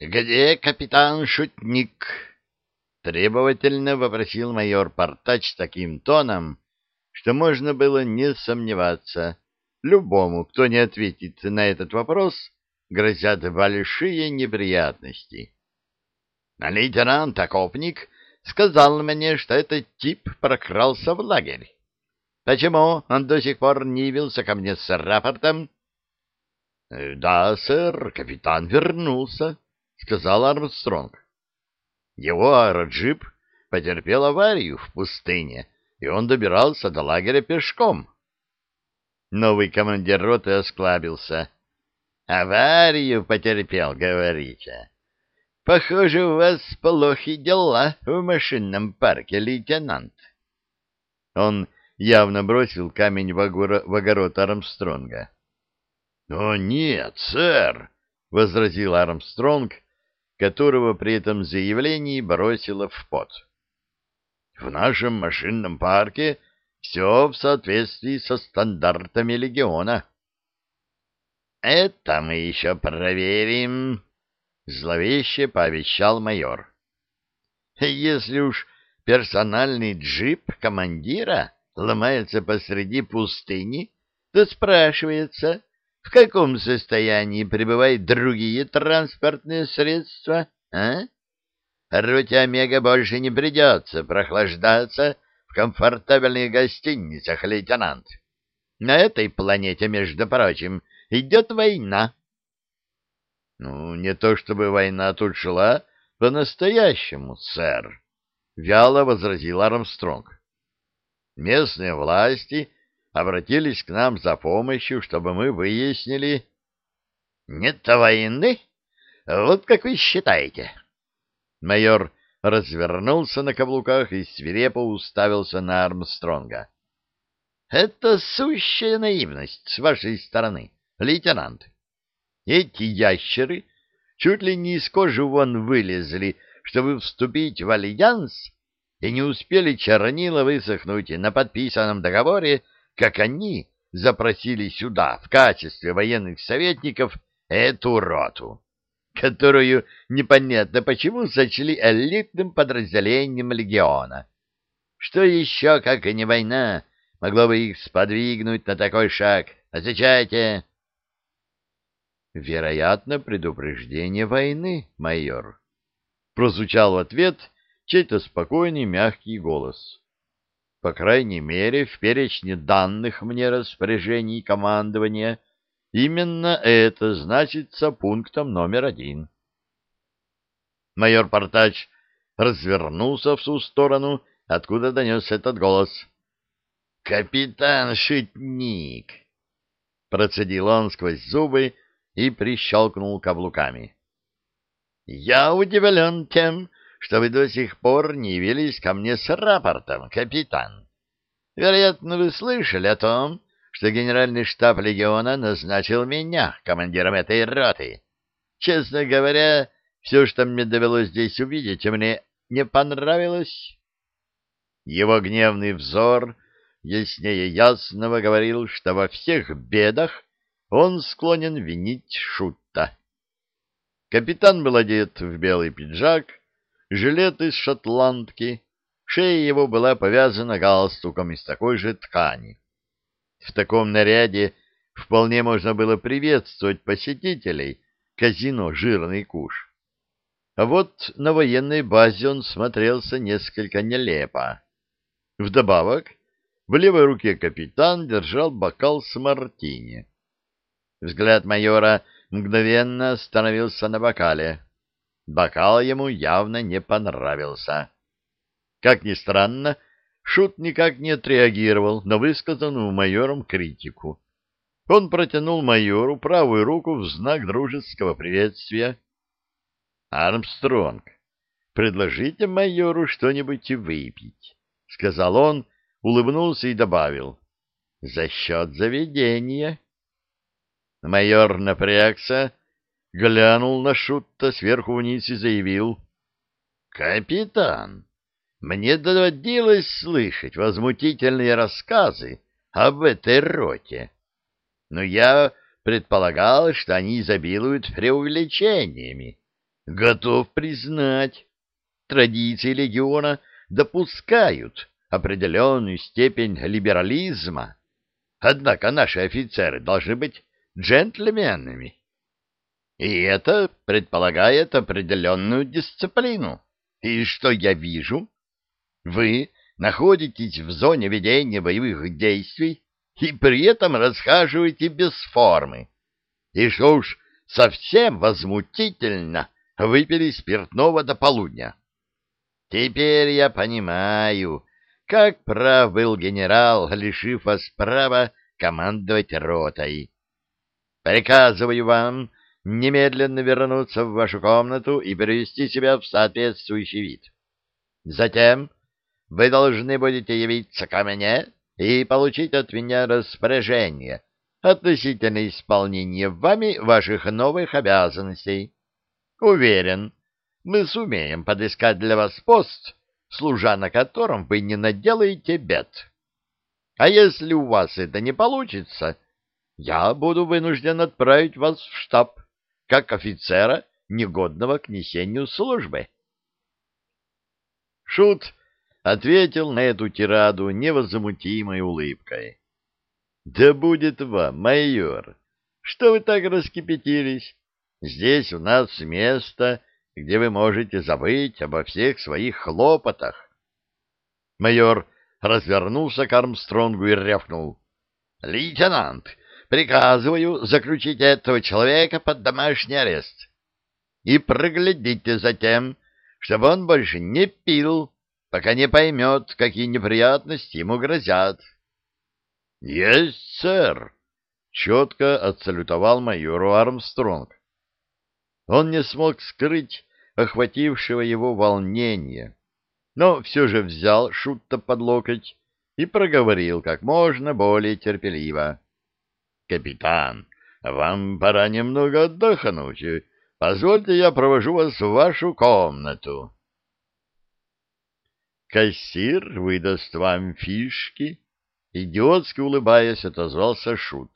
Где капитан-шутник? Требовательно вопросил майор Портач таким тоном, что можно было не сомневаться. Любому, кто не ответит на этот вопрос, грозят большие неприятности. А лейтенант Окопник сказал мне, что этот тип прокрался в лагерь. Почему он до сих пор не явился ко мне с рапортом? — Да, сэр, капитан вернулся, — сказал Армстронг. Его аэроджип потерпел аварию в пустыне, и он добирался до лагеря пешком. Новый командир роты осклабился. «Аварию потерпел, говорите? Похоже, у вас плохи дела в машинном парке, лейтенант». Он явно бросил камень в, огоро... в огород Армстронга. «О, нет, сэр!» — возразил Армстронг, которого при этом заявлении бросило в пот. В нашем машинном парке все в соответствии со стандартами легиона. — Это мы еще проверим, — зловеще пообещал майор. — Если уж персональный джип командира ломается посреди пустыни, то спрашивается, в каком состоянии пребывают другие транспортные средства, а? Роте Омега больше не придется прохлаждаться в комфортабельных гостиницах, лейтенант. На этой планете, между прочим, идет война. Ну, не то чтобы война тут шла по-настоящему, сэр, — вяло возразил Армстронг. Местные власти обратились к нам за помощью, чтобы мы выяснили... — Нет войны? Вот как вы считаете? Майор развернулся на каблуках и свирепо уставился на Армстронга. — Это сущая наивность с вашей стороны, лейтенант. Эти ящеры чуть ли не из кожи вон вылезли, чтобы вступить в альянс, и не успели чернила высохнуть на подписанном договоре как они запросили сюда в качестве военных советников эту роту, которую непонятно почему сочли элитным подразделением легиона. Что еще, как и не война, могло бы их сподвигнуть на такой шаг? Отвечайте. Вероятно, предупреждение войны, майор. Прозвучал в ответ чей-то спокойный мягкий голос. По крайней мере, в перечне данных мне распоряжений командования именно это значится пунктом номер один. Майор Портач развернулся в ту сторону, откуда донес этот голос. «Капитан Шитник!» Процедил он сквозь зубы и прищелкнул каблуками. «Я удивлен тем, что вы до сих пор не явились ко мне с рапортом, капитан. Вероятно, вы слышали о том, что генеральный штаб легиона назначил меня командиром этой роты. Честно говоря, все, что мне довелось здесь увидеть, мне не понравилось. Его гневный взор яснее ясного говорил, что во всех бедах он склонен винить Шутта. Капитан был одет в белый пиджак, жилет из шотландки, шея его была повязана галстуком из такой же ткани. В таком наряде вполне можно было приветствовать посетителей казино «Жирный куш». А вот на военной базе он смотрелся несколько нелепо. Вдобавок, в левой руке капитан держал бокал с мартини. Взгляд майора мгновенно остановился на бокале. Бокал ему явно не понравился. Как ни странно, Шут никак не отреагировал на высказанную майором критику. Он протянул майору правую руку в знак дружеского приветствия. «Армстронг, предложите майору что-нибудь выпить», — сказал он, улыбнулся и добавил. «За счет заведения». Майор напрягся, глянул на Шутта сверху вниз и заявил. — Капитан, мне доводилось слышать возмутительные рассказы об этой роте, но я предполагал, что они изобилуют преувеличениями. Готов признать, традиции легиона допускают определенную степень либерализма, однако наши офицеры должны быть джентльменами. И это предполагает определенную дисциплину. И что я вижу? Вы находитесь в зоне ведения боевых действий и при этом расхаживаете без формы. И что уж совсем возмутительно, выпили спиртного до полудня. Теперь я понимаю, как прав был генерал, лишив вас права командовать ротой. Приказываю вам немедленно вернуться в вашу комнату и привести себя в соответствующий вид. Затем вы должны будете явиться ко мне и получить от меня распоряжение относительно исполнения вами ваших новых обязанностей. Уверен, мы сумеем подыскать для вас пост, служа на котором вы не наделаете бед. А если у вас это не получится, я буду вынужден отправить вас в штаб, как офицера, негодного к несению службы. Шут ответил на эту тираду невозмутимой улыбкой. — Да будет вам, майор! Что вы так раскипятились? Здесь у нас место, где вы можете забыть обо всех своих хлопотах. Майор развернулся к Армстронгу и рявкнул. — Лейтенант, приказываю заключить этого человека под домашний арест. И проглядите за тем, чтобы он больше не пил, пока не поймет, какие неприятности ему грозят. — Есть, сэр! — четко отсалютовал майору Армстронг. Он не смог скрыть охватившего его волнения, но все же взял Шутта под локоть и проговорил как можно более терпеливо. — Капитан, вам пора немного отдохнуть. Позвольте, я провожу вас в вашу комнату. Кассир выдаст вам фишки, идиотски улыбаясь, отозвался Шут.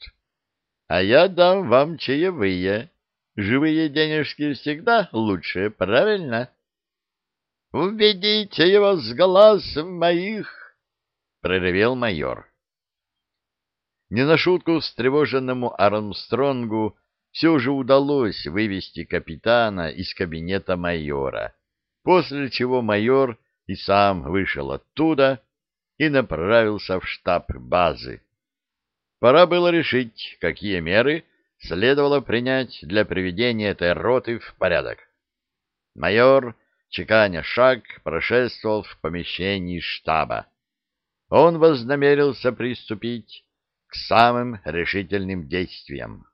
А я дам вам чаевые. Живые денежки всегда лучше, правильно? Уведите его с глаз моих, проревел майор. Не на шутку встревоженному Армстронгу все же удалось вывести капитана из кабинета майора, после чего майор и сам вышел оттуда и направился в штаб базы. Пора было решить, какие меры следовало принять для приведения этой роты в порядок. Майор, чеканя шаг, прошествовал в помещении штаба. Он вознамерился приступить самым решительным действиям.